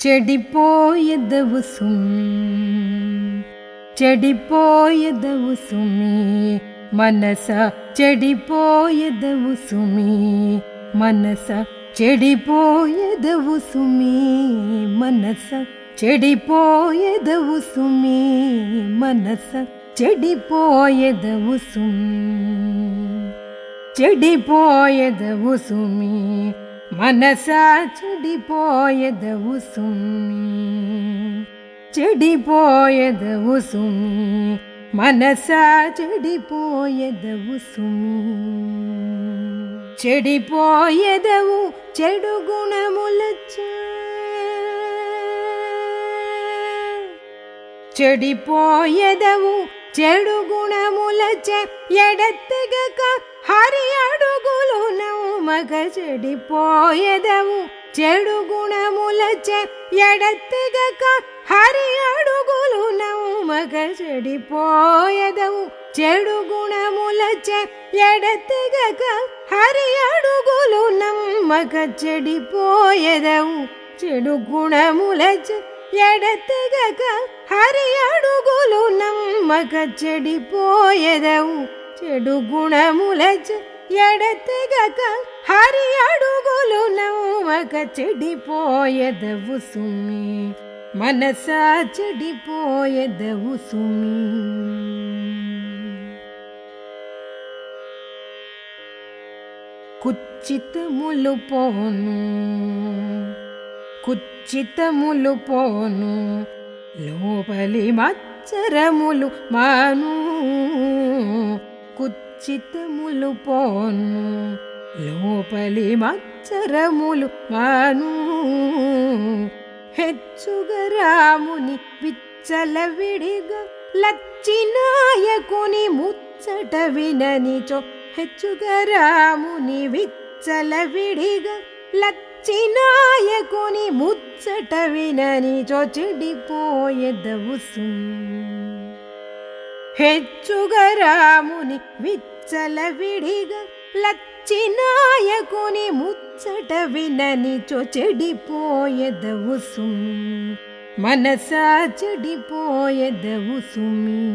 ചെടിപ്പോയ ദിവസം ചെടിപ്പോയ ദിവസമേ മനസ ചെടിപ്പോയ ദിവസമേ മനസ ചെടിപ്പോയ ദിവസമേ മനസ ചെടിപ്പോയ ദിവസമേ മനസ ചെടിപ്പോയ ദിവസം ചെടിപ്പോയ ദിവസമേ മനസ ചെടി പോയത് ഉസും. ചെടി പോയത് ഉസും. മനസ ചെടി പോയത് ഉസും. ചെടി പോയതവു ചെടു ഗുണമുലച്ച. ചെടി പോയതവു ചെടു ഗുണമുലച്ച. എടത്തുക మగ చెడిపోయెదవు. చెడు గుణములచే ఎడతెగక హరి అడుగులు మగ చెడిపోయెదవు. చెడు గుణములచే ఎడతెగక హరి అడుగులు నమ్మక చెడిపోయెదవు. చెడు గుణములచే ఎడతెగక హరి అడుగులు నమ్మక చెడిపోయెదవు. చెడు గుణములచ ఎడతెగక హరి అడుగులు నవ్వక చెడిపోయెదవు సుమి. మనస చెడిపోయెదవు సుమి. కుచ్చితములు పోను కుచ్చితములు పోను లోపలి మచ్చరములు మాను. చిత్తములు పోను లోపలి మచ్చరములు మాను. హెచ్చుగా రాముని విచ్చల విడిగా లచ్చినాయకుని ముచ్చట విననిచో. హెచ్చుగా రాముని విచ్చల విడిగా లచ్చినాయకుని ముచ్చట విననిచో. చెడిపోయెదవు హెచ్చుగరాముని రాముని విచ్చల విడిగా లచ్చినాయకుని ముచ్చట వినని చెడిపోయెదవు సుమి. మనసా చెడిపోయెదవు సుమి.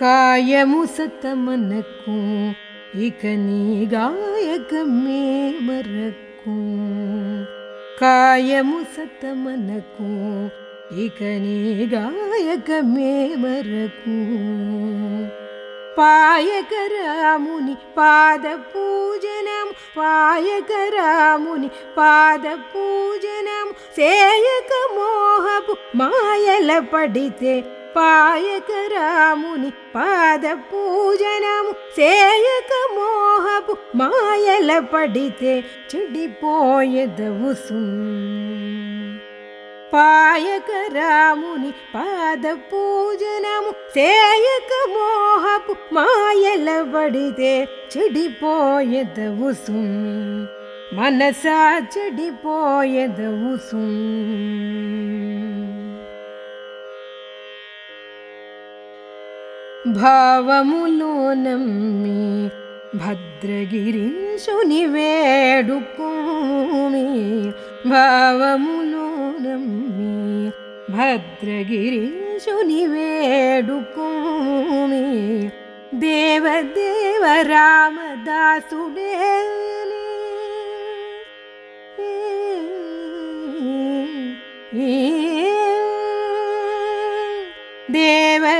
కాయము సతమనకు ఇక నీ గాయకమే మరకు. కాయము సతమనకు ఇక నీ గాయకమే మరకు పాయకరాముని పాద పూజనం పాయకరాముని పాద పూజనం సేయక మోహపు మాయల పడితే పాయకరాముని పాద పూజనము సేయక మోహపు మాయల పడితే చెడిపోయెదవు పాయకరాముని పాద పూజనము సేయక మోహపు మాయల పడితే చెడిపోయెదవు సుమి మనస చెడిపోయెదవు భావములో నమ్మి భద్రగిరీశుని వేడుకోమి భావములో నమ్మి భద్రగిరీశుని వేడుకోమి దేవదేవ రామదాసుడే దేవదేవ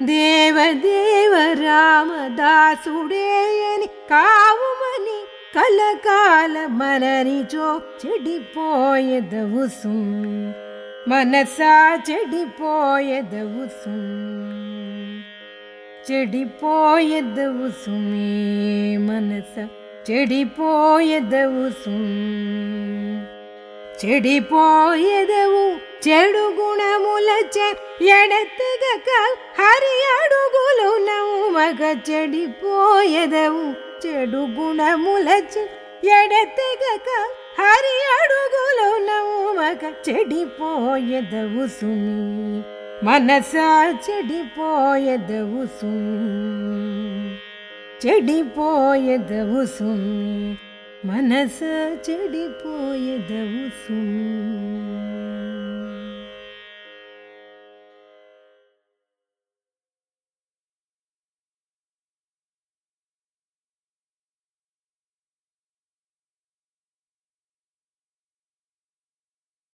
దేవదేవ రామదాసుడేయని కావుమని కలకాల మననిచో చెడిపోయెదవు సుమి మనసా చెడిపోయెదవు సుమి చెడిపోయెదవు సుమే మనస చెడిపోయెదవు సుమి చెడిపోయేదవు చెడు గుణములచే ఎడతెగక హరి అడుగులు నవ్వగ చెడిపోయెదవు. చెడు గుణములచే ఎడతెగక హరి అడుగులు నవ్వగ చెడిపోయెదవు సుమి. మనసా చెడిపోయెదవు సుమి. చెడిపోయెదవు సుమి. మనస చెడిపోయెదవు సుమి.